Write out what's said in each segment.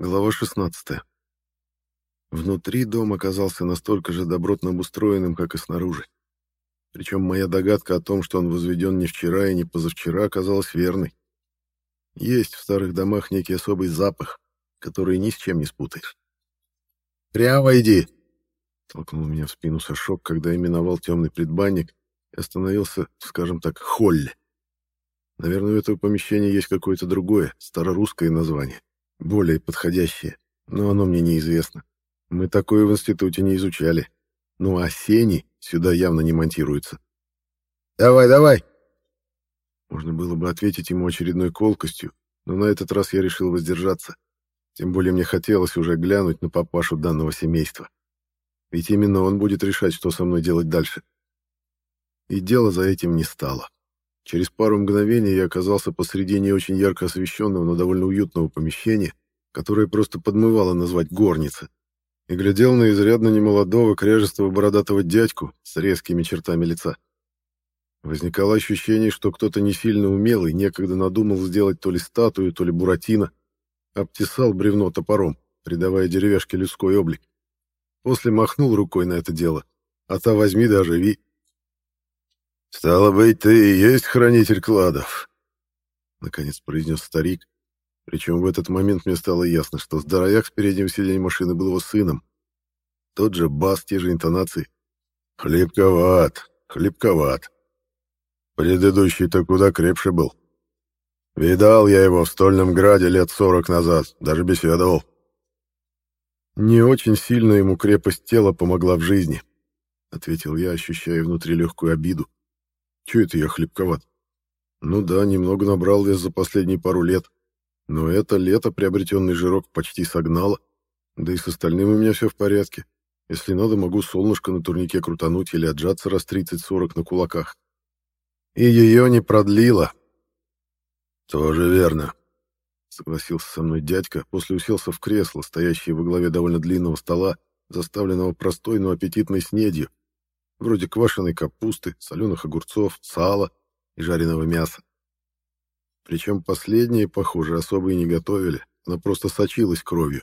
Глава 16. Внутри дом оказался настолько же добротно обустроенным, как и снаружи. Причем моя догадка о том, что он возведен не вчера и не позавчера, оказалась верной. Есть в старых домах некий особый запах, который ни с чем не спутаешь. «Прямо иди!» — толкнул меня в спину Сашок, когда я миновал темный предбанник и остановился, скажем так, холле. Наверное, у этого помещения есть какое-то другое, старорусское название, более подходящее, но оно мне неизвестно. Мы такое в институте не изучали. Ну а сени сюда явно не монтируются. «Давай, давай!» Можно было бы ответить ему очередной колкостью, но на этот раз я решил воздержаться. Тем более мне хотелось уже глянуть на папашу данного семейства. Ведь именно он будет решать, что со мной делать дальше. И дело за этим не стало. Через пару мгновений я оказался посреди не очень ярко освещенного, но довольно уютного помещения, которое просто подмывало назвать горница, и глядел на изрядно немолодого, кряжестого бородатого дядьку с резкими чертами лица. Возникало ощущение, что кто-то не сильно умелый некогда надумал сделать то ли статую, то ли буратино, обтесал бревно топором, придавая деревяшке людской облик. После махнул рукой на это дело. А та возьми да оживи. «Стало быть, ты и есть хранитель кладов», — наконец произнес старик. Причем в этот момент мне стало ясно, что здоровяк с переднего сиденья машины был его сыном. Тот же бас, те же интонации. «Хлебковат, хлебковат. Предыдущий-то куда крепше был. Видал я его в Стольном Граде лет сорок назад, даже беседовал». «Не очень сильно ему крепость тела помогла в жизни», — ответил я, ощущая внутри легкую обиду. Чего это я хлебковат? Ну да, немного набрал вес за последние пару лет. Но это лето приобретенный жирок почти согнало. Да и с остальным у меня все в порядке. Если надо, могу солнышко на турнике крутануть или отжаться раз 30-40 на кулаках. И ее не продлило. Тоже верно, согласился со мной дядька, после уселся в кресло, стоящее во главе довольно длинного стола, заставленного простой, но аппетитной снедью, вроде квашеной капусты, соленых огурцов, сала и жареного мяса. Причем последнее, похоже, особо и не готовили, оно просто сочилось кровью.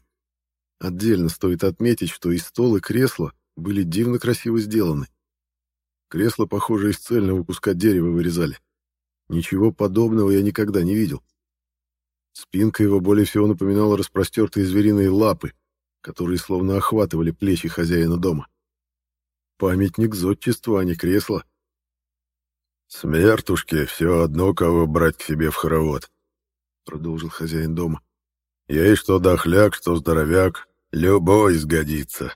Отдельно стоит отметить, что и стол, и кресло были дивно красиво сделаны. Кресло, похоже, из цельного куска дерева вырезали. Ничего подобного я никогда не видел. Спинка его более всего напоминала распростертые звериные лапы, которые словно охватывали плечи хозяина дома. Памятник зодчества, а не кресло. «Смертушки, все одно, кого брать к себе в хоровод», — продолжил хозяин дома. «Ей что дохляк, что здоровяк, любой сгодится».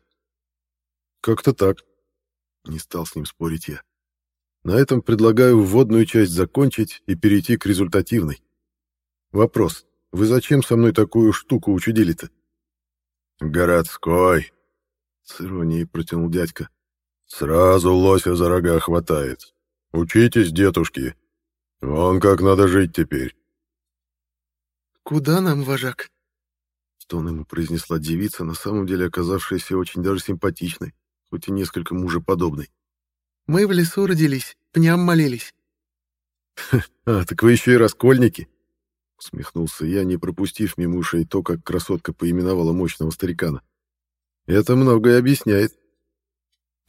«Как-то так», — не стал с ним спорить я. «На этом предлагаю вводную часть закончить и перейти к результативной. Вопрос. Вы зачем со мной такую штуку учудили-то?» «Городской», — с иронией протянул дядька. Сразу лося за рога хватает. Учитесь, детушки. Вон как надо жить теперь. Куда нам, вожак? Тон ему произнесла девица, на самом деле оказавшаяся очень даже симпатичной, хоть и несколько мужеподобной. Мы в лесу родились, пням молились. «А, так вы еще и раскольники!» Усмехнулся я, не пропустив мимо ушей то, как красотка поименовала мощного старикана. «Это многое объясняет».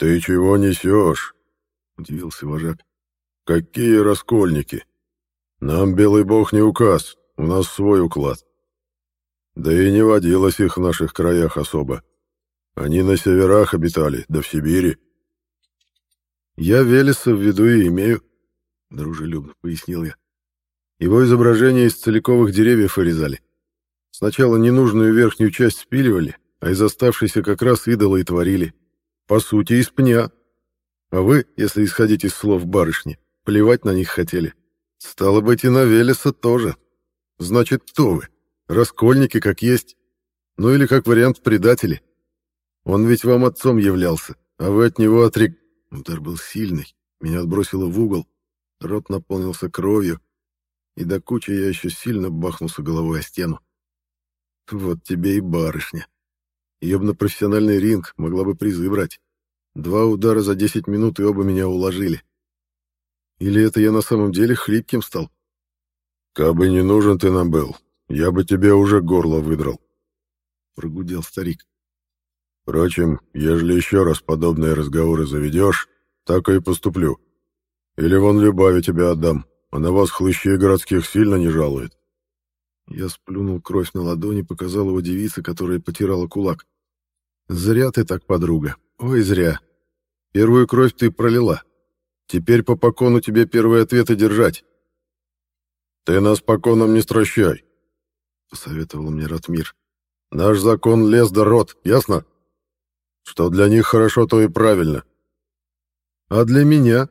«Ты чего несешь?» — удивился вожак. «Какие раскольники? Нам белый бог не указ, у нас свой уклад. Да и не водилось их в наших краях особо. Они на северах обитали, да в Сибири». «Я Велеса в виду и имею», — дружелюбно пояснил я. «Его изображение из целиковых деревьев вырезали. Сначала ненужную верхнюю часть спиливали, а из оставшейся как раз идола и творили. По сути, из пня. А вы, если исходить из слов барышни, плевать на них хотели. Стало быть, и на Велеса тоже. Значит, кто вы? Раскольники, как есть. Ну или, как вариант, предатели. Он ведь вам отцом являлся, а вы от него отрек... Удар был сильный, меня отбросило в угол, рот наполнился кровью, и до кучи я еще сильно бахнулся головой о стену. Вот тебе и барышня. Ее бы на профессиональный ринг могла бы призы брать. Два удара за 10 минут, и оба меня уложили. Или это я на самом деле хлипким стал? Кабы не нужен ты нам был, я бы тебе уже горло выдрал. — прогудел старик. «Впрочем, ежели еще раз подобные разговоры заведешь, так и поступлю. Или вон Любави тебя отдам, а на вас хлыщей городских сильно не жалует». Я сплюнул кровь на ладони, показал его девице, которая потирала кулак. «Зря ты так, подруга. Ой, зря. Первую кровь ты пролила. Теперь по покону тебе первые ответы держать». «Ты нас поконом не стращай», — посоветовал мне Ратмир. «Наш закон лес да род, ясно? Что для них хорошо, то и правильно». «А для меня?»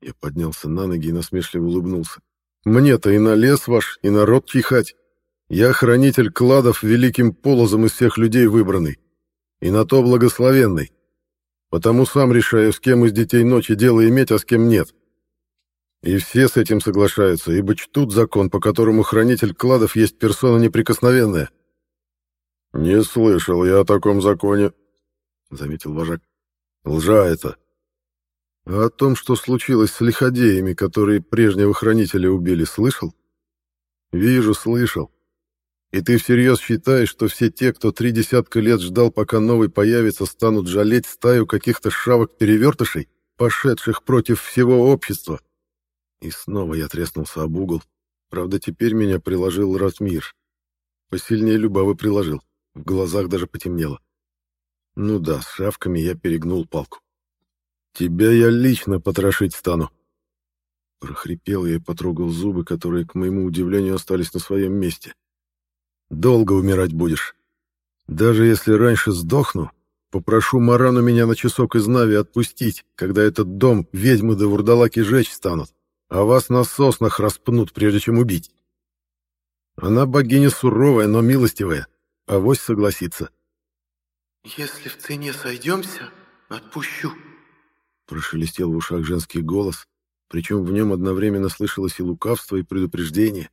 Я поднялся на ноги и насмешливо улыбнулся. Мне-то и на лес ваш, и народ чихать. Я хранитель кладов великим полозом из всех людей выбранный. И на то благословенный. Потому сам решаю, с кем из детей ночи дело иметь, а с кем нет. И все с этим соглашаются, ибо чтут закон, по которому хранитель кладов есть персона неприкосновенная. «Не слышал я о таком законе», — заметил вожак. «Лжа это. А о том, что случилось с лиходеями, которые прежнего хранителя убили, слышал? Вижу, слышал. И ты всерьез считаешь, что все те, кто три десятка лет ждал, пока новый появится, станут жалеть стаю каких-то шавок-перевертышей, пошедших против всего общества? И снова я треснулся об угол. Правда, теперь меня приложил Ратмир. Посильнее Любавы приложил. В глазах даже потемнело. Ну да, с шавками я перегнул палку. Тебя я лично потрошить стану. Прохрипел я и потрогал зубы, которые, к моему удивлению, остались на своем месте. Долго умирать будешь. Даже если раньше сдохну, попрошу Марану меня на часок из Нави отпустить, когда этот дом ведьмы да вурдалаки жечь станут, а вас на соснах распнут, прежде чем убить. Она богиня суровая, но милостивая, а вось согласится. «Если в цене сойдемся, отпущу», Прошелестел в ушах женский голос, причем в нем одновременно слышалось и лукавство, и предупреждение.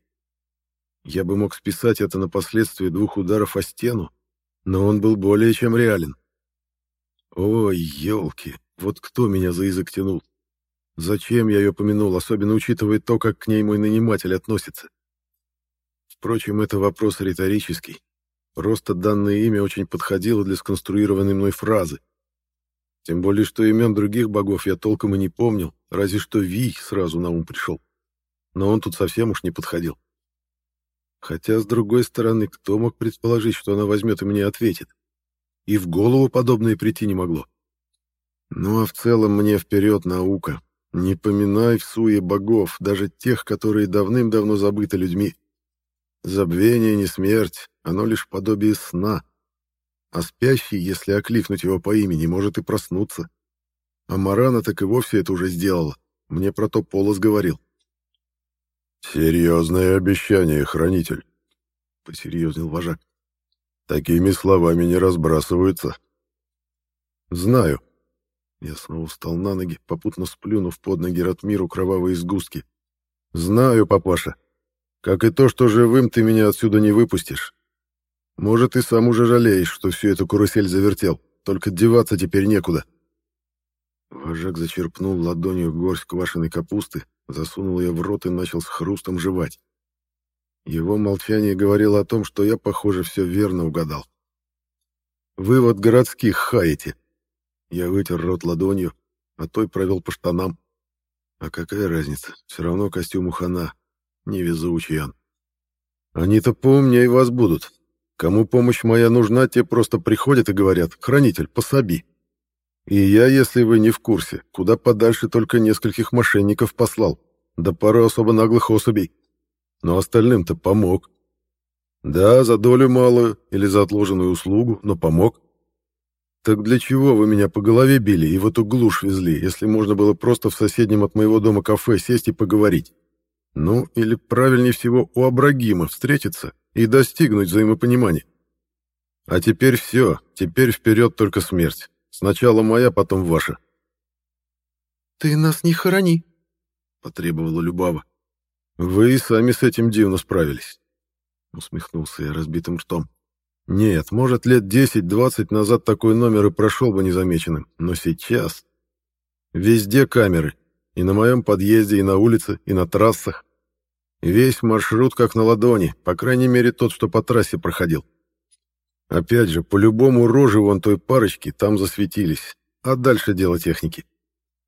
Я бы мог списать это на последствия двух ударов о стену, но он был более чем реален. Ой, елки, вот кто меня за язык тянул? Зачем я ее помянул, особенно учитывая то, как к ней мой наниматель относится? Впрочем, это вопрос риторический. Просто данное имя очень подходило для сконструированной мной фразы. Тем более, что имен других богов я толком и не помнил, разве что Вий сразу на ум пришел. Но он тут совсем уж не подходил. Хотя, с другой стороны, кто мог предположить, что она возьмет и мне ответит? И в голову подобное прийти не могло. Ну а в целом мне вперед наука. Не поминай в суе богов, даже тех, которые давным-давно забыты людьми. Забвение не смерть, оно лишь подобие сна, а спящий, если окликнуть его по имени, может и проснуться. А Марана так и вовсе это уже сделала. Мне про то Полос говорил. «Серьезное обещание, хранитель», — посерьезнел вожак. «Такими словами не разбрасываются». «Знаю». Я снова встал на ноги, попутно сплюнув под ноги Ратмиру кровавые сгустки. «Знаю, папаша. Как и то, что живым ты меня отсюда не выпустишь. Может, и сам уже жалеешь, что всю эту карусель завертел. Только деваться теперь некуда. Вожак зачерпнул ладонью горсть квашеной капусты, засунул ее в рот и начал с хрустом жевать. Его молчание говорило о том, что я, похоже, все верно угадал. «Вывод городских хаете!» Я вытер рот ладонью, а той провел по штанам. А какая разница? Все равно костюм у хана. Невезучий он. Они-то поумнее вас будут, Кому помощь моя нужна, те просто приходят и говорят «Хранитель, пособи». И я, если вы не в курсе, куда подальше только нескольких мошенников послал, да пару особо наглых особей. Но остальным-то помог. Да, за долю малую или за отложенную услугу, но помог. Так для чего вы меня по голове били и в эту глушь везли, если можно было просто в соседнем от моего дома кафе сесть и поговорить? Ну, или правильнее всего у Абрагима встретиться и достигнуть взаимопонимания. А теперь все, теперь вперед только смерть. Сначала моя, потом ваша. «Ты нас не хорони», — потребовала Любава. «Вы и сами с этим дивно справились», — усмехнулся я разбитым ртом. «Нет, может, лет десять-двадцать назад такой номер и прошел бы незамеченным, но сейчас...» Везде камеры, и на моем подъезде, и на улице, и на трассах. Весь маршрут как на ладони, по крайней мере тот, что по трассе проходил. Опять же, по-любому рожи вон той парочки там засветились. А дальше дело техники.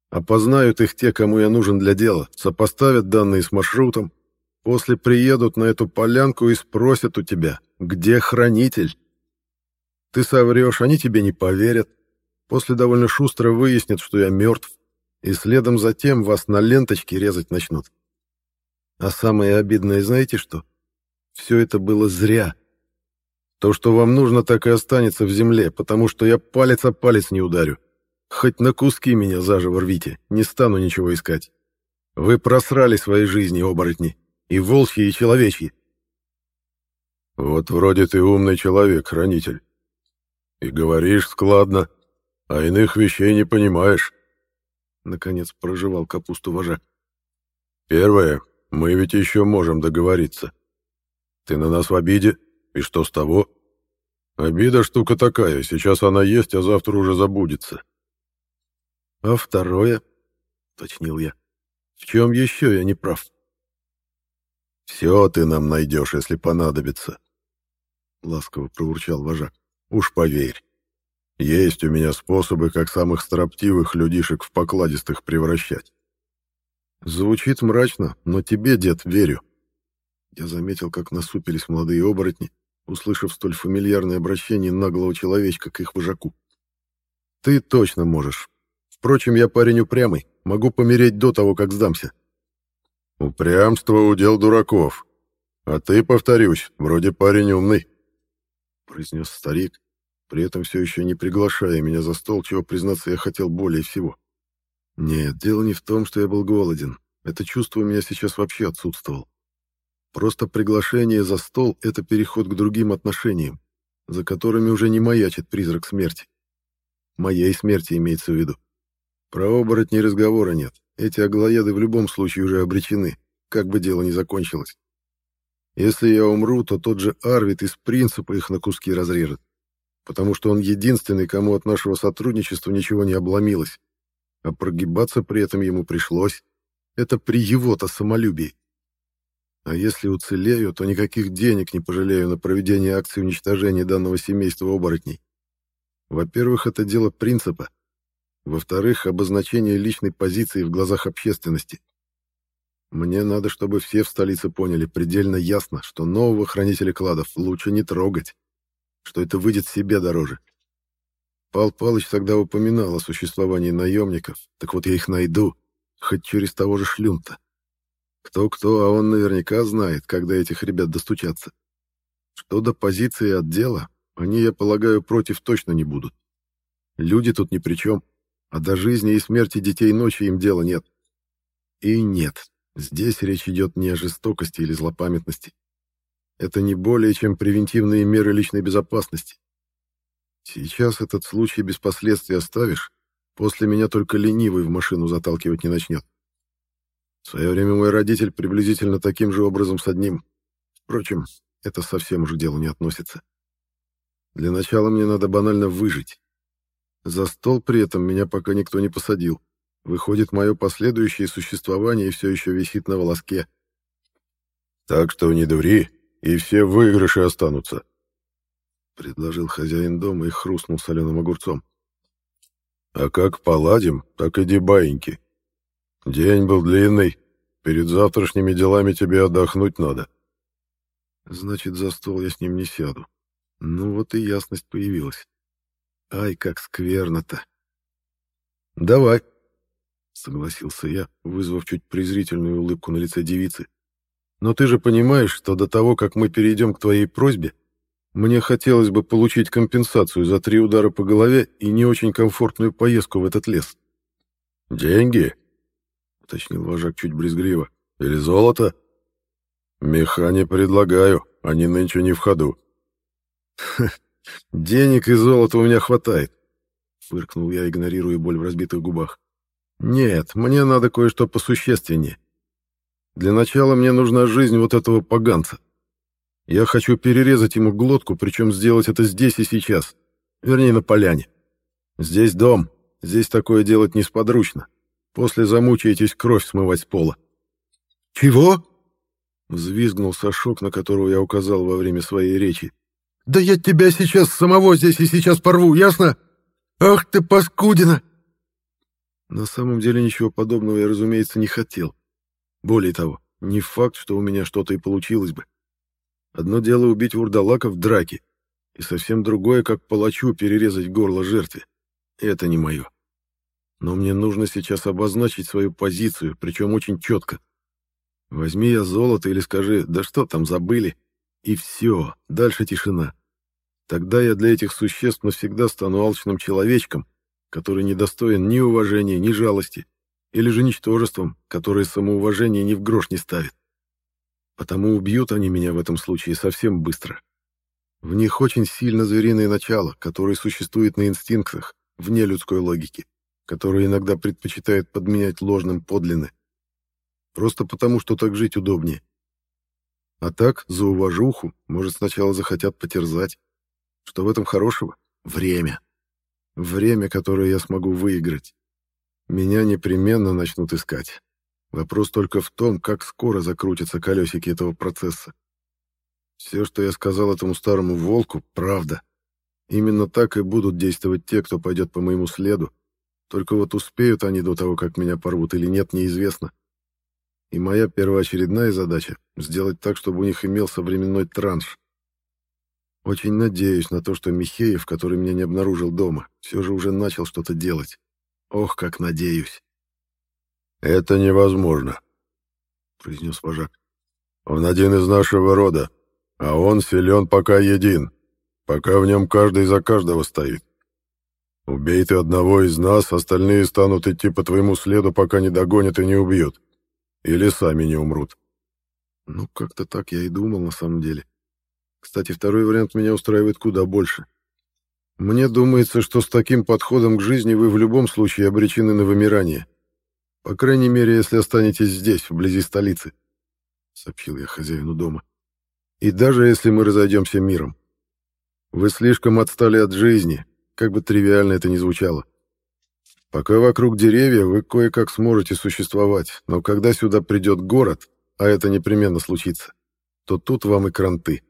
Опознают их те, кому я нужен для дела, сопоставят данные с маршрутом, после приедут на эту полянку и спросят у тебя, где хранитель. Ты соврешь, они тебе не поверят. После довольно шустро выяснят, что я мертв, и следом за тем вас на ленточке резать начнут. А самое обидное, знаете что? Все это было зря. То, что вам нужно, так и останется в земле, потому что я палец о палец не ударю. Хоть на куски меня заживо рвите, не стану ничего искать. Вы просрали свои жизни, оборотни, и волчьи, и человечьи. Вот вроде ты умный человек, хранитель. И говоришь складно, а иных вещей не понимаешь. Наконец проживал капусту вожак. Первое, мы ведь еще можем договориться. Ты на нас в обиде, и что с того? Обида штука такая, сейчас она есть, а завтра уже забудется. А второе, точнил я, в чем еще я не прав? Все ты нам найдешь, если понадобится, ласково проурчал вожак. Уж поверь. Есть у меня способы, как самых строптивых людишек в покладистых превращать. Звучит мрачно, но тебе, дед, верю. Я заметил, как насупились молодые оборотни, услышав столь фамильярное обращение наглого человечка к их вожаку. Ты точно можешь. Впрочем, я парень упрямый, могу помереть до того, как сдамся. Упрямство — удел дураков. А ты, повторюсь, вроде парень умный, — произнес старик, при этом все еще не приглашая меня за стол, чего, признаться, я хотел более всего. Нет, дело не в том, что я был голоден. Это чувство у меня сейчас вообще отсутствовало. Просто приглашение за стол — это переход к другим отношениям, за которыми уже не маячит призрак смерти. Моей смерти имеется в виду. Про оборотней разговора нет. Эти аглоеды в любом случае уже обречены, как бы дело ни закончилось. Если я умру, то тот же Арвид из принципа их на куски разрежет, потому что он единственный, кому от нашего сотрудничества ничего не обломилось а прогибаться при этом ему пришлось. Это при его-то самолюбии. А если уцелею, то никаких денег не пожалею на проведение акции уничтожения данного семейства оборотней. Во-первых, это дело принципа. Во-вторых, обозначение личной позиции в глазах общественности. Мне надо, чтобы все в столице поняли предельно ясно, что нового хранителя кладов лучше не трогать, что это выйдет себе дороже. Пал Палыч тогда упоминал о существовании наемников, так вот я их найду, хоть через того же шлюнта. Кто-кто, а он наверняка знает, когда этих ребят достучаться. Что до позиции отдела, они, я полагаю, против точно не будут. Люди тут ни при чем, а до жизни и смерти детей ночи им дела нет. И нет, здесь речь идет не о жестокости или злопамятности. Это не более чем превентивные меры личной безопасности. Сейчас этот случай без последствий оставишь, после меня только ленивый в машину заталкивать не начнет. В свое время мой родитель приблизительно таким же образом с одним. Впрочем, это совсем уже к делу не относится. Для начала мне надо банально выжить. За стол при этом меня пока никто не посадил. Выходит, мое последующее существование все еще висит на волоске. Так что не дури, и все выигрыши останутся. — предложил хозяин дома и хрустнул соленым огурцом. «А как поладим, так иди баиньки. День был длинный, перед завтрашними делами тебе отдохнуть надо». «Значит, за стол я с ним не сяду. Ну вот и ясность появилась. Ай, как скверно-то!» «Давай», — согласился я, вызвав чуть презрительную улыбку на лице девицы. «Но ты же понимаешь, что до того, как мы перейдем к твоей просьбе, мне хотелось бы получить компенсацию за три удара по голове и не очень комфортную поездку в этот лес. «Деньги?» — уточнил вожак чуть брезгливо. «Или золото?» «Меха не предлагаю, они нынче не в ходу». «Денег и золота у меня хватает», — фыркнул я, игнорируя боль в разбитых губах. «Нет, мне надо кое-что посущественнее. Для начала мне нужна жизнь вот этого поганца». Я хочу перерезать ему глотку, причем сделать это здесь и сейчас. Вернее, на поляне. Здесь дом. Здесь такое делать несподручно. После замучаетесь кровь смывать с пола. «Чего?» — взвизгнул Сашок, на которого я указал во время своей речи. Да я тебя сейчас самого здесь и сейчас порву, ясно? Ах ты, паскудина!» На самом деле ничего подобного я, разумеется, не хотел. Более того, не факт, что у меня что-то и получилось бы. Одно дело убить вурдалака в драке, и совсем другое, как палачу перерезать горло жертве. Это не мое. Но мне нужно сейчас обозначить свою позицию, причем очень четко. Возьми я золото или скажи, да что там, забыли, и все, дальше тишина. Тогда я для этих существ навсегда стану алчным человечком, который не достоин ни уважения, ни жалости, или же ничтожеством, которое самоуважение ни в грош не ставит. Потому убьют они меня в этом случае совсем быстро. В них очень сильно звериное начало, которое существует на инстинктах, вне людской логики, которое иногда предпочитает подменять ложным подлинное. Просто потому, что так жить удобнее. А так, за уважуху, может, сначала захотят потерзать. Что в этом хорошего? Время. Время, которое я смогу выиграть. Меня непременно начнут искать. Вопрос только в том, как скоро закрутятся колесики этого процесса. Все, что я сказал этому старому волку, правда. Именно так и будут действовать те, кто пойдет по моему следу. Только вот успеют они до того, как меня порвут или нет, неизвестно. И моя первоочередная задача — сделать так, чтобы у них имелся временной транш. Очень надеюсь на то, что Михеев, который меня не обнаружил дома, все же уже начал что-то делать. Ох, как надеюсь. «Это невозможно», — произнес вожак. «Он один из нашего рода, а он силен пока един, пока в нем каждый за каждого стоит. Убей ты одного из нас, остальные станут идти по твоему следу, пока не догонят и не убьют. Или сами не умрут. Ну, как-то так я и думал на самом деле. Кстати, второй вариант меня устраивает куда больше. Мне думается, что с таким подходом к жизни вы в любом случае обречены на вымирание. По крайней мере, если останетесь здесь, вблизи столицы, — сообщил я хозяину дома. И даже если мы разойдемся миром. Вы слишком отстали от жизни, как бы тривиально это ни звучало. Пока вокруг деревья, вы кое-как сможете существовать, но когда сюда придет город, а это непременно случится, то тут вам и кранты.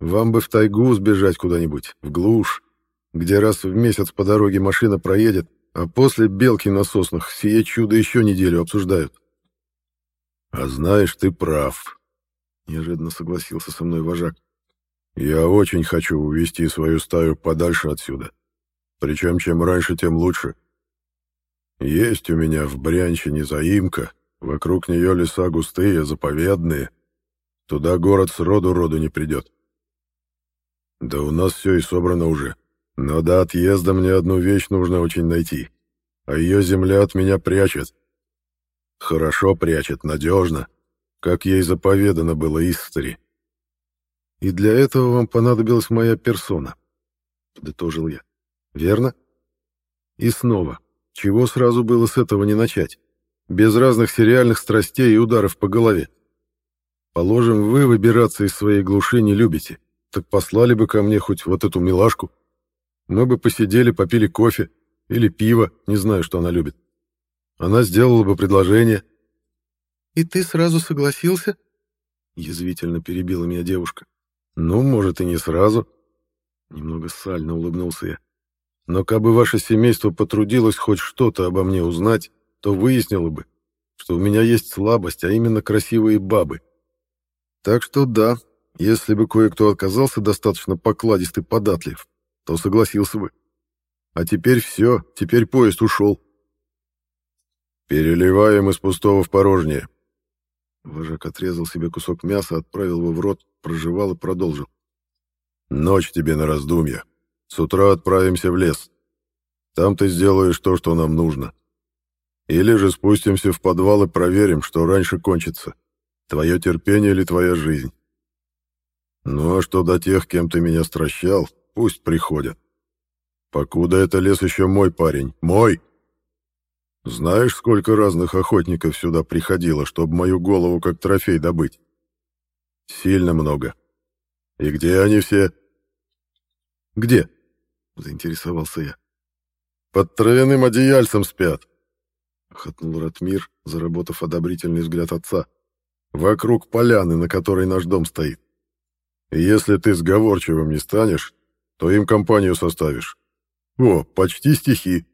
Вам бы в тайгу сбежать куда-нибудь, в глушь, где раз в месяц по дороге машина проедет, а после белки на соснах сие чудо еще неделю обсуждают. «А знаешь, ты прав», — неожиданно согласился со мной вожак. «Я очень хочу увести свою стаю подальше отсюда. Причем чем раньше, тем лучше. Есть у меня в Брянщине заимка, вокруг нее леса густые, заповедные. Туда город с роду-роду не придет. Да у нас все и собрано уже. Но до отъезда мне одну вещь нужно очень найти. А ее земля от меня прячет. Хорошо прячет, надежно, как ей заповедано было Истори. И для этого вам понадобилась моя персона, — подытожил я. Верно? И снова, чего сразу было с этого не начать? Без разных сериальных страстей и ударов по голове. Положим, вы выбираться из своей глуши не любите. Так послали бы ко мне хоть вот эту милашку. Мы бы посидели, попили кофе или пиво, не знаю, что она любит. Она сделала бы предложение. «И ты сразу согласился?» Язвительно перебила меня девушка. «Ну, может, и не сразу». Немного сально улыбнулся я. Но кабы ваше семейство потрудилось хоть что-то обо мне узнать, то выяснило бы, что у меня есть слабость, а именно красивые бабы. Так что да, если бы кое-кто оказался достаточно покладист и податлив, то согласился бы. А теперь все, теперь поезд ушел. «Переливаем из пустого в порожнее». Вожак отрезал себе кусок мяса, отправил его в рот, прожевал и продолжил. «Ночь тебе на раздумья. С утра отправимся в лес. Там ты сделаешь то, что нам нужно. Или же спустимся в подвал и проверим, что раньше кончится. Твое терпение или твоя жизнь. Ну а что до тех, кем ты меня стращал, пусть приходят. Покуда это лес еще мой парень, мой. Знаешь, сколько разных охотников сюда приходило, чтобы мою голову как трофей добыть? Сильно много. И где они все? Где? — заинтересовался я. «Под травяным одеяльцем спят», — хотнул Ратмир, заработав одобрительный взгляд отца. «Вокруг поляны, на которой наш дом стоит. И если ты сговорчивым не станешь, то им компанию составишь. О, почти стихи.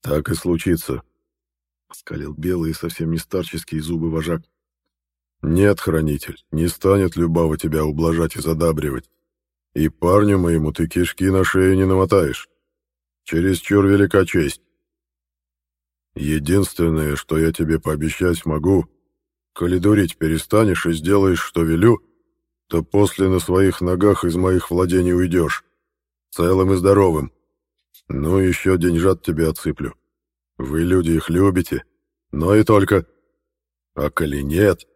Так и случится, — оскалил белые совсем не старческие зубы вожак. Нет, хранитель, не станет Любава тебя ублажать и задабривать. И парню моему ты кишки на шею не намотаешь. Чересчур велика честь. Единственное, что я тебе пообещать могу, коли дурить перестанешь и сделаешь, что велю, то после на своих ногах из моих владений уйдешь, целым и здоровым. Ну, еще деньжат тебе отсыплю. Вы, люди, их любите, но и только. А коли нет...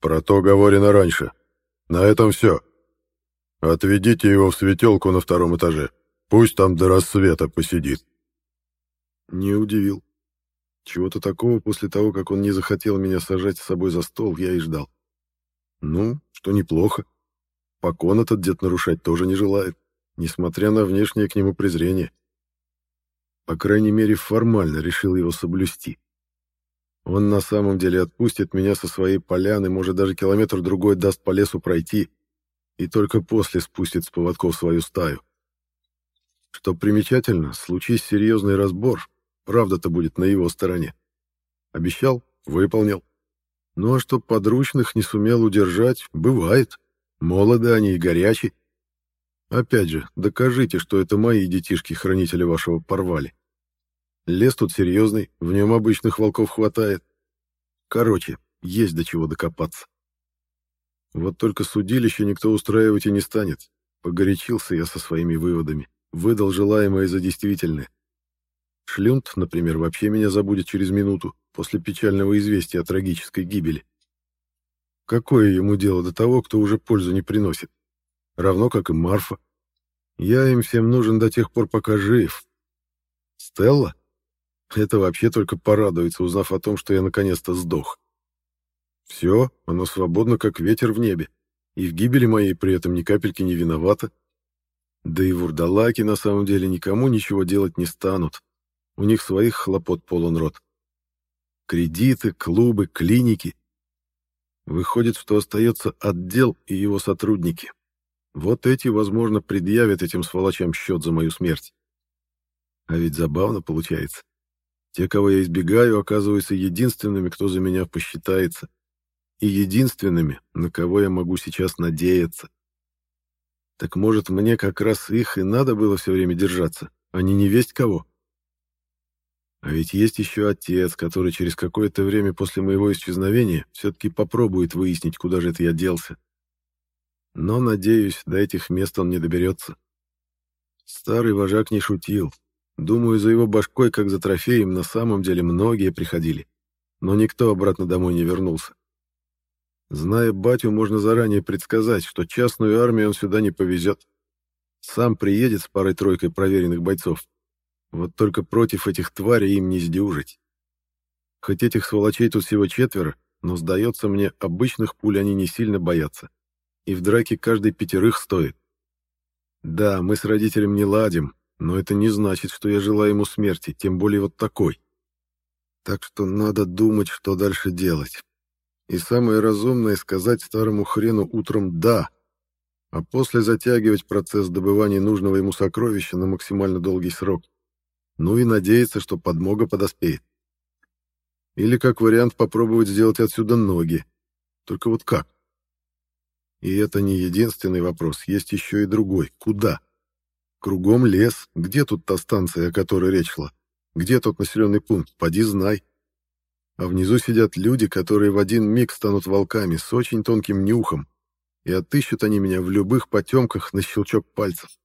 Про то говорено раньше. На этом все. Отведите его в светелку на втором этаже. Пусть там до рассвета посидит. Не удивил. Чего-то такого после того, как он не захотел меня сажать с собой за стол, я и ждал. Ну, что неплохо. Покон этот дед нарушать тоже не желает, несмотря на внешнее к нему презрение. По крайней мере, формально решил его соблюсти. Он на самом деле отпустит меня со своей поляны, может, даже километр-другой даст по лесу пройти, и только после спустит с поводков свою стаю. Что примечательно, случись серьезный разбор, правда-то будет на его стороне. Обещал — выполнил. Ну а что подручных не сумел удержать, бывает. Молоды они и горячи. Опять же, докажите, что это мои детишки-хранители вашего порвали. Лес тут серьезный, в нем обычных волков хватает. Короче, есть до чего докопаться. Вот только судилище никто устраивать и не станет. Погорячился я со своими выводами. Выдал желаемое за действительное. Шлюнт, например, вообще меня забудет через минуту после печального известия о трагической гибели. Какое ему дело до того, кто уже пользу не приносит? Равно как и Марфа. Я им всем нужен до тех пор, пока жив. Стелла? Это вообще только порадуется, узнав о том, что я наконец-то сдох. Все, оно свободно, как ветер в небе, и в гибели моей при этом ни капельки не виновата. Да и вурдалаки на самом деле никому ничего делать не станут. У них своих хлопот полон рот. Кредиты, клубы, клиники. Выходит, что остается отдел и его сотрудники. Вот эти, возможно, предъявят этим сволочам счет за мою смерть. А ведь забавно получается. Те, кого я избегаю, оказываются единственными, кто за меня посчитается, и единственными, на кого я могу сейчас надеяться. Так может, мне как раз их и надо было все время держаться, а не невесть кого? А ведь есть еще отец, который через какое-то время после моего исчезновения все-таки попробует выяснить, куда же это я делся. Но, надеюсь, до этих мест он не доберется. Старый вожак не шутил, Думаю, за его башкой, как за трофеем, на самом деле многие приходили, но никто обратно домой не вернулся. Зная батю, можно заранее предсказать, что частную армию он сюда не повезет. Сам приедет с парой-тройкой проверенных бойцов. Вот только против этих тварей им не сдюжить. Хоть этих сволочей тут всего четверо, но, сдается мне, обычных пуль они не сильно боятся. И в драке каждый пятерых стоит. Да, мы с родителем не ладим, но это не значит, что я желаю ему смерти, тем более вот такой. Так что надо думать, что дальше делать. И самое разумное сказать старому хрену утром «да», а после затягивать процесс добывания нужного ему сокровища на максимально долгий срок. Ну и надеяться, что подмога подоспеет. Или, как вариант, попробовать сделать отсюда ноги. Только вот как? И это не единственный вопрос, есть еще и другой. Куда? Кругом лес. Где тут та станция, о которой речь шла? Где тот населенный пункт? Поди знай. А внизу сидят люди, которые в один миг станут волками с очень тонким нюхом, и отыщут они меня в любых потемках на щелчок пальцев.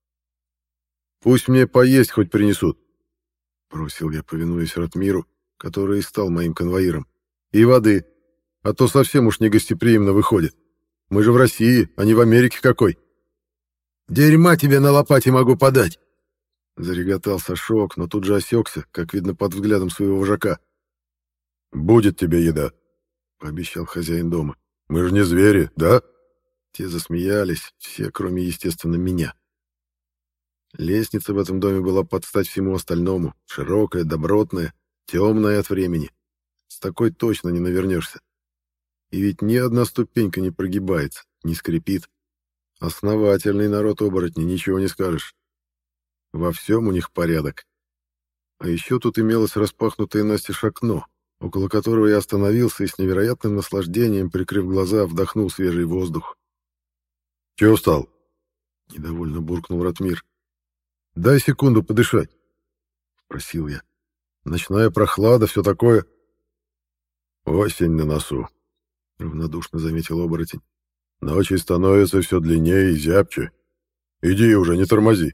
«Пусть мне поесть хоть принесут», — просил я, повинуясь Ратмиру, который и стал моим конвоиром. «И воды, а то совсем уж негостеприимно выходит. Мы же в России, а не в Америке какой». Дерьма тебе на лопате могу подать!» Зареготал Сашок, но тут же осекся, как видно под взглядом своего вожака. «Будет тебе еда», — пообещал хозяин дома. «Мы же не звери, да?» Те засмеялись, все, кроме, естественно, меня. Лестница в этом доме была под стать всему остальному, широкая, добротная, темная от времени. С такой точно не навернешься. И ведь ни одна ступенька не прогибается, не скрипит. Основательный народ оборотни, ничего не скажешь. Во всем у них порядок. А еще тут имелось распахнутое настежь окно, около которого я остановился и с невероятным наслаждением, прикрыв глаза, вдохнул свежий воздух. «Чего устал?» — недовольно буркнул Ратмир. «Дай секунду подышать», — просил я. «Ночная прохлада, все такое». «Осень на носу», — равнодушно заметил оборотень. «Ночи становятся все длиннее и зябче. Иди уже, не тормози».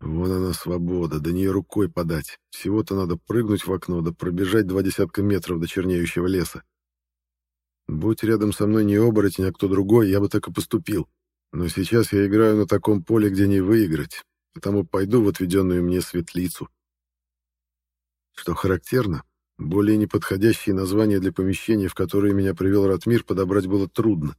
Вон она, свобода, до нее рукой подать. Всего-то надо прыгнуть в окно, да пробежать два десятка метров до чернеющего леса. Будь рядом со мной не оборотень, а кто другой, я бы так и поступил. Но сейчас я играю на таком поле, где не выиграть, потому пойду в отведенную мне светлицу. Что характерно, более неподходящие названия для помещения, в которое меня привел Ратмир, подобрать было трудно.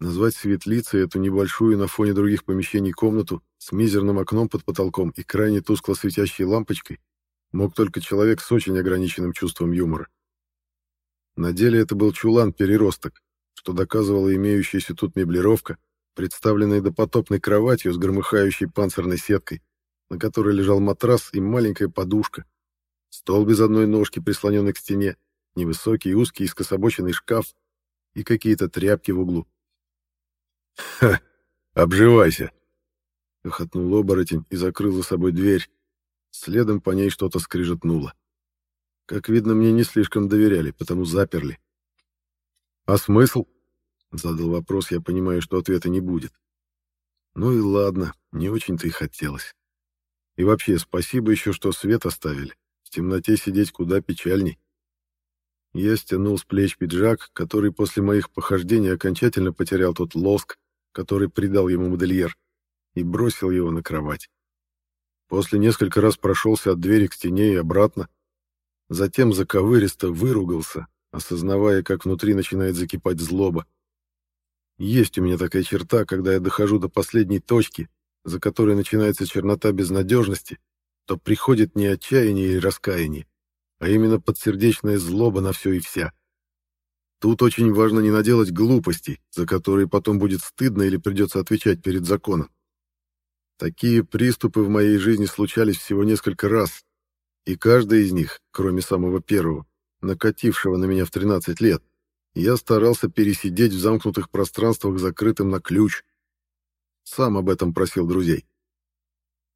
Назвать светлицей эту небольшую на фоне других помещений комнату с мизерным окном под потолком и крайне тускло светящей лампочкой мог только человек с очень ограниченным чувством юмора. На деле это был чулан-переросток, что доказывала имеющаяся тут меблировка, представленная допотопной кроватью с громыхающей панцирной сеткой, на которой лежал матрас и маленькая подушка, стол без одной ножки, прислоненный к стене, невысокий, узкий и скособоченный шкаф и какие-то тряпки в углу. «Ха! Обживайся!» — хохотнул оборотень и закрыл за собой дверь. Следом по ней что-то скрижетнуло. Как видно, мне не слишком доверяли, потому заперли. «А смысл?» — задал вопрос, я понимаю, что ответа не будет. Ну и ладно, не очень-то и хотелось. И вообще, спасибо еще, что свет оставили. В темноте сидеть куда печальней. Я стянул с плеч пиджак, который после моих похождений окончательно потерял тот лоск, который придал ему модельер, и бросил его на кровать. После несколько раз прошелся от двери к стене и обратно, затем заковыристо выругался, осознавая, как внутри начинает закипать злоба. Есть у меня такая черта, когда я дохожу до последней точки, за которой начинается чернота безнадежности, то приходит не отчаяние или раскаяние, а именно подсердечная злоба на все и вся. Тут очень важно не наделать глупостей, за которые потом будет стыдно или придется отвечать перед законом. Такие приступы в моей жизни случались всего несколько раз, и каждый из них, кроме самого первого, накатившего на меня в 13 лет, я старался пересидеть в замкнутых пространствах закрытым на ключ. Сам об этом просил друзей.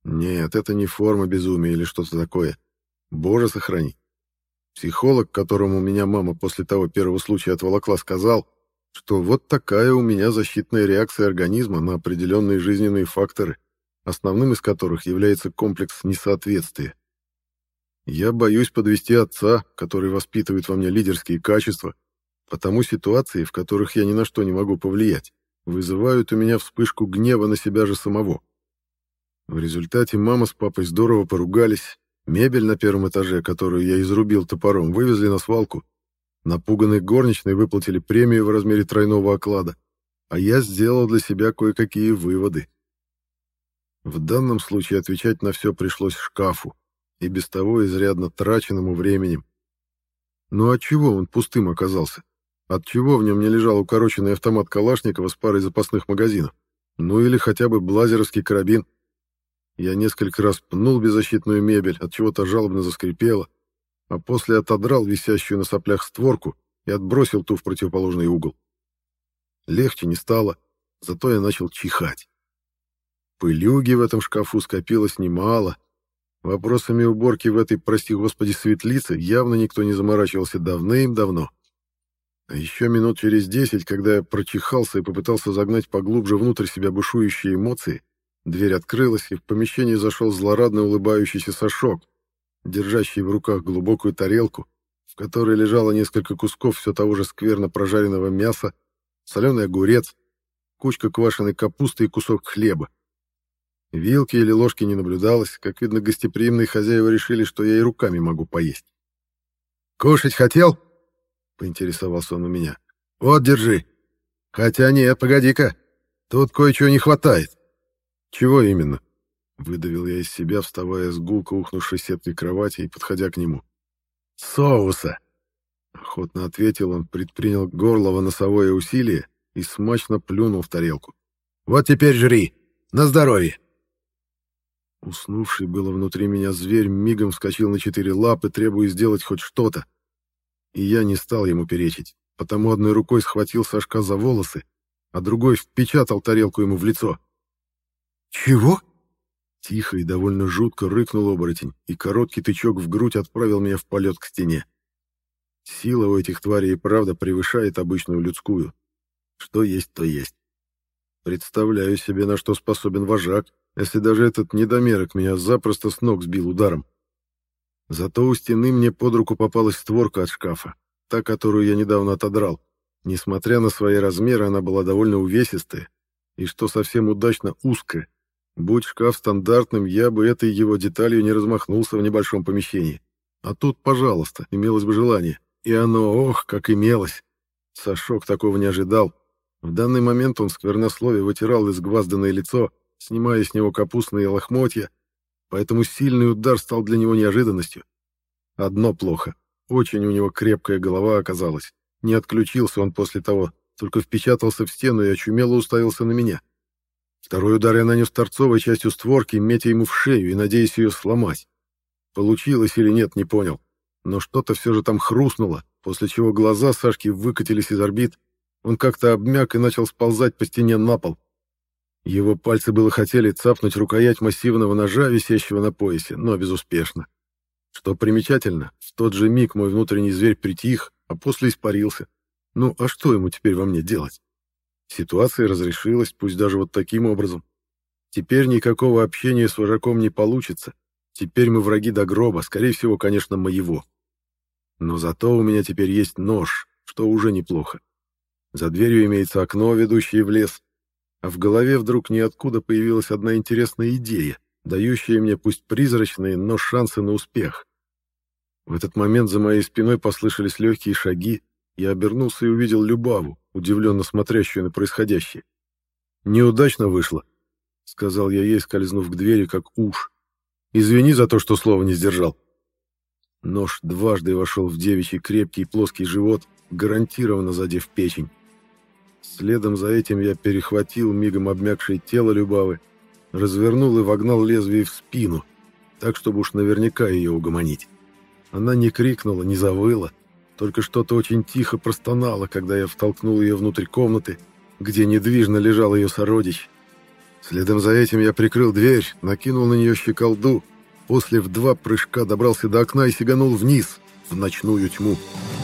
Нет, это не форма безумия или что-то такое. Боже, сохрани. Психолог, которому меня мама после того первого случая отволокла, сказал, что вот такая у меня защитная реакция организма на определенные жизненные факторы, основным из которых является комплекс несоответствия. Я боюсь подвести отца, который воспитывает во мне лидерские качества, потому ситуации, в которых я ни на что не могу повлиять, вызывают у меня вспышку гнева на себя же самого. В результате мама с папой здорово поругались, Мебель на первом этаже, которую я изрубил топором, вывезли на свалку. Напуганные горничные выплатили премию в размере тройного оклада, а я сделал для себя кое-какие выводы. В данном случае отвечать на все пришлось шкафу, и без того изрядно траченному временем. Ну от чего он пустым оказался? От чего в нем не лежал укороченный автомат Калашникова с парой запасных магазинов? Ну или хотя бы блазеровский карабин? Я несколько раз пнул беззащитную мебель, от чего-то жалобно заскрипело, а после отодрал висящую на соплях створку и отбросил ту в противоположный угол. Легче не стало, зато я начал чихать. Пылюги в этом шкафу скопилось немало. Вопросами уборки в этой, прости господи, светлице явно никто не заморачивался давным-давно. А еще минут через десять, когда я прочихался и попытался загнать поглубже внутрь себя бушующие эмоции, Дверь открылась, и в помещение зашел злорадно улыбающийся Сашок, держащий в руках глубокую тарелку, в которой лежало несколько кусков все того же скверно прожаренного мяса, соленый огурец, кучка квашеной капусты и кусок хлеба. Вилки или ложки не наблюдалось, как видно, гостеприимные хозяева решили, что я и руками могу поесть. «Кушать хотел?» — поинтересовался он у меня. «Вот, держи. Хотя нет, погоди-ка, тут кое-чего не хватает». «Чего именно?» — выдавил я из себя, вставая с гулко ухнувшей сеткой кровати и подходя к нему. «Соуса!» — охотно ответил он, предпринял горлово носовое усилие и смачно плюнул в тарелку. «Вот теперь жри! На здоровье!» Уснувший было внутри меня зверь мигом вскочил на четыре лапы, требуя сделать хоть что-то. И я не стал ему перечить, потому одной рукой схватил Сашка за волосы, а другой впечатал тарелку ему в лицо. «Чего?» Тихо и довольно жутко рыкнул оборотень, и короткий тычок в грудь отправил меня в полет к стене. Сила у этих тварей и правда превышает обычную людскую. Что есть, то есть. Представляю себе, на что способен вожак, если даже этот недомерок меня запросто с ног сбил ударом. Зато у стены мне под руку попалась створка от шкафа, та, которую я недавно отодрал. Несмотря на свои размеры, она была довольно увесистая, и, что совсем удачно, узкая. Будь шкаф стандартным, я бы этой его деталью не размахнулся в небольшом помещении. А тут, пожалуйста, имелось бы желание. И оно, ох, как имелось. Сашок такого не ожидал. В данный момент он сквернословие вытирал изгвазданное лицо, снимая с него капустные лохмотья, поэтому сильный удар стал для него неожиданностью. Одно плохо. Очень у него крепкая голова оказалась. Не отключился он после того, только впечатался в стену и очумело уставился на меня. Второй удар я нанес торцовой частью створки, метя ему в шею и надеясь ее сломать. Получилось или нет, не понял. Но что-то все же там хрустнуло, после чего глаза Сашки выкатились из орбит. Он как-то обмяк и начал сползать по стене на пол. Его пальцы было хотели цапнуть рукоять массивного ножа, висящего на поясе, но безуспешно. Что примечательно, в тот же миг мой внутренний зверь притих, а после испарился. Ну, а что ему теперь во мне делать? Ситуация разрешилась, пусть даже вот таким образом. Теперь никакого общения с вожаком не получится. Теперь мы враги до гроба, скорее всего, конечно, моего. Но зато у меня теперь есть нож, что уже неплохо. За дверью имеется окно, ведущее в лес, а в голове вдруг ниоткуда появилась одна интересная идея, дающая мне пусть призрачные, но шансы на успех. В этот момент за моей спиной послышались легкие шаги, я обернулся и увидел Любаву, удивленно смотрящую на происходящее. «Неудачно вышло», — сказал я ей, скользнув к двери, как уж. «Извини за то, что слова не сдержал». Нож дважды вошел в девичий крепкий плоский живот, гарантированно задев печень. Следом за этим я перехватил мигом обмякшее тело Любавы, развернул и вогнал лезвие в спину, так, чтобы уж наверняка ее угомонить. Она не крикнула, не завыла, только что-то очень тихо простонало, когда я втолкнул ее внутрь комнаты, где недвижно лежал ее сородич. Следом за этим я прикрыл дверь, накинул на нее щеколду, после в два прыжка добрался до окна и сиганул вниз, в ночную тьму. «Связь»